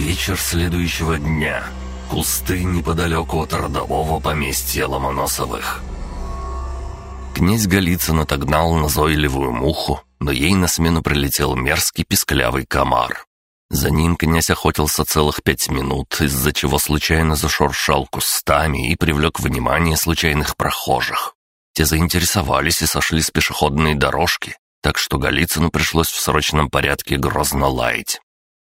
Вечер следующего дня. Кусты неподалеку от родового поместья Ломоносовых. Князь Голицын отогнал назойливую муху, но ей на смену прилетел мерзкий песклявый комар. За ним князь охотился целых пять минут, из-за чего случайно зашуршал кустами и привлек внимание случайных прохожих. Те заинтересовались и сошли с пешеходной дорожки, так что Голицыну пришлось в срочном порядке грозно лаять.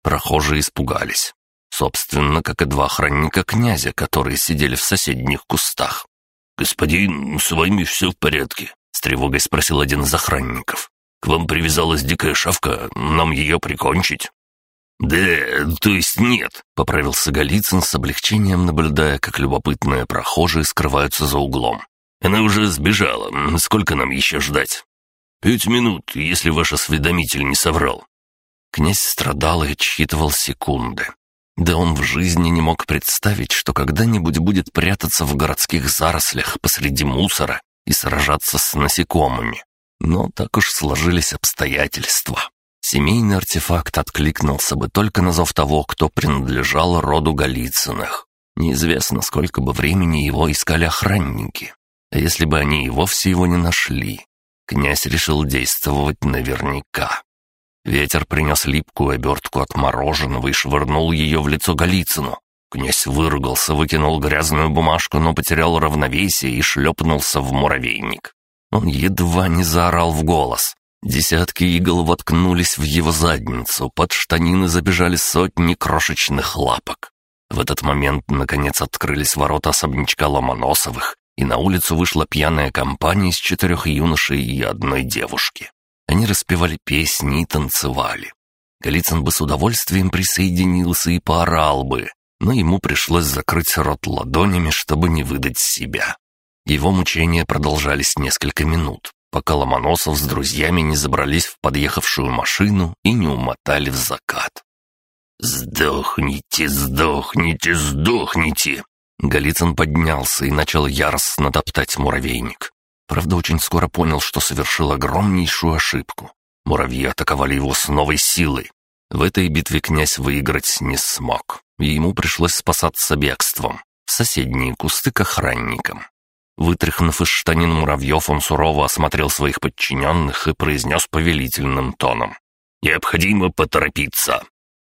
Прохожие испугались. Собственно, как и два охранника князя, которые сидели в соседних кустах. «Господин, с вами все в порядке?» — с тревогой спросил один из охранников. «К вам привязалась дикая шавка, нам ее прикончить?» «Да, то есть нет», — поправился Голицын с облегчением, наблюдая, как любопытные прохожие скрываются за углом. «Она уже сбежала. Сколько нам еще ждать?» «Пять минут, если ваш осведомитель не соврал». Князь страдал и отсчитывал секунды. Да он в жизни не мог представить, что когда-нибудь будет прятаться в городских зарослях посреди мусора и сражаться с насекомыми. Но так уж сложились обстоятельства. Семейный артефакт откликнулся бы только на зов того, кто принадлежал роду Голицыных. Неизвестно, сколько бы времени его искали охранники. А если бы они и вовсе его не нашли? Князь решил действовать наверняка. Ветер принес липкую обертку от мороженого и швырнул ее в лицо Голицыну. Князь выругался, выкинул грязную бумажку, но потерял равновесие и шлепнулся в муравейник. Он едва не заорал в голос. Десятки игл воткнулись в его задницу, под штанины забежали сотни крошечных лапок. В этот момент, наконец, открылись ворота особнячка Ломоносовых, и на улицу вышла пьяная компания из четырех юношей и одной девушки. Они распевали песни и танцевали. Голицын бы с удовольствием присоединился и поорал бы, но ему пришлось закрыть рот ладонями, чтобы не выдать себя. Его мучения продолжались несколько минут, пока Ломоносов с друзьями не забрались в подъехавшую машину и не умотали в закат. «Сдохните, сдохните, сдохните!» Голицын поднялся и начал яростно топтать муравейник. Правда, очень скоро понял, что совершил огромнейшую ошибку. Муравьи атаковали его с новой силой. В этой битве князь выиграть не смог, и ему пришлось спасаться бегством в соседние кусты к охранникам. Вытряхнув из штанин муравьев, он сурово осмотрел своих подчиненных и произнес повелительным тоном. «Необходимо поторопиться.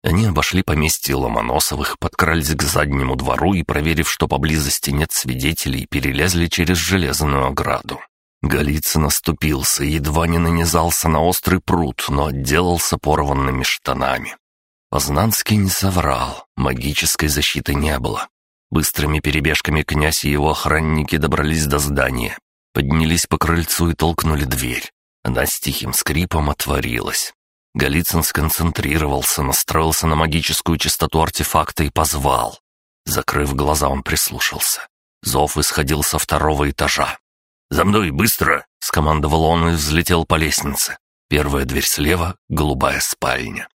Они обошли поместье Ломоносовых, подкрались к заднему двору и, проверив, что поблизости нет свидетелей, перелезли через железную ограду. Голицын наступился едва не нанизался на острый пруд, но отделался порванными штанами. Познанский не соврал, магической защиты не было. Быстрыми перебежками князь и его охранники добрались до здания, поднялись по крыльцу и толкнули дверь. Она с тихим скрипом отворилась. Голицын сконцентрировался, настроился на магическую частоту артефакта и позвал. Закрыв глаза, он прислушался. Зов исходил со второго этажа. «За мной, быстро!» — скомандовал он и взлетел по лестнице. Первая дверь слева — голубая спальня.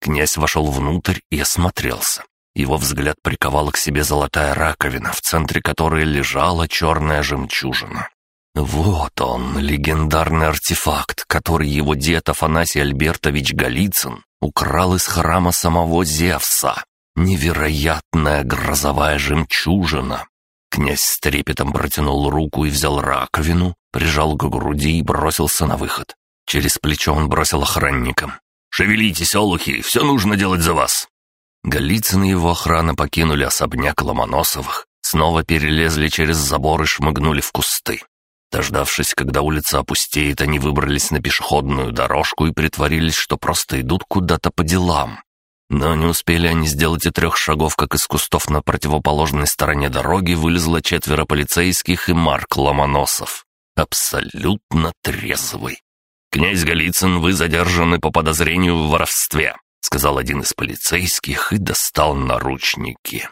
Князь вошел внутрь и осмотрелся. Его взгляд приковала к себе золотая раковина, в центре которой лежала черная жемчужина. Вот он, легендарный артефакт, который его дед Афанасий Альбертович Голицын украл из храма самого Зевса. Невероятная грозовая жемчужина. Князь с трепетом протянул руку и взял раковину, прижал к груди и бросился на выход. Через плечо он бросил охранникам. «Шевелитесь, олухи, все нужно делать за вас!» Голицын и его охрана покинули особняк Ломоносовых, снова перелезли через забор и шмыгнули в кусты. Дождавшись, когда улица опустеет, они выбрались на пешеходную дорожку и притворились, что просто идут куда-то по делам. Но не успели они сделать и трех шагов, как из кустов на противоположной стороне дороги вылезло четверо полицейских и Марк Ломоносов. Абсолютно трезвый. «Князь Голицын, вы задержаны по подозрению в воровстве», — сказал один из полицейских и достал наручники.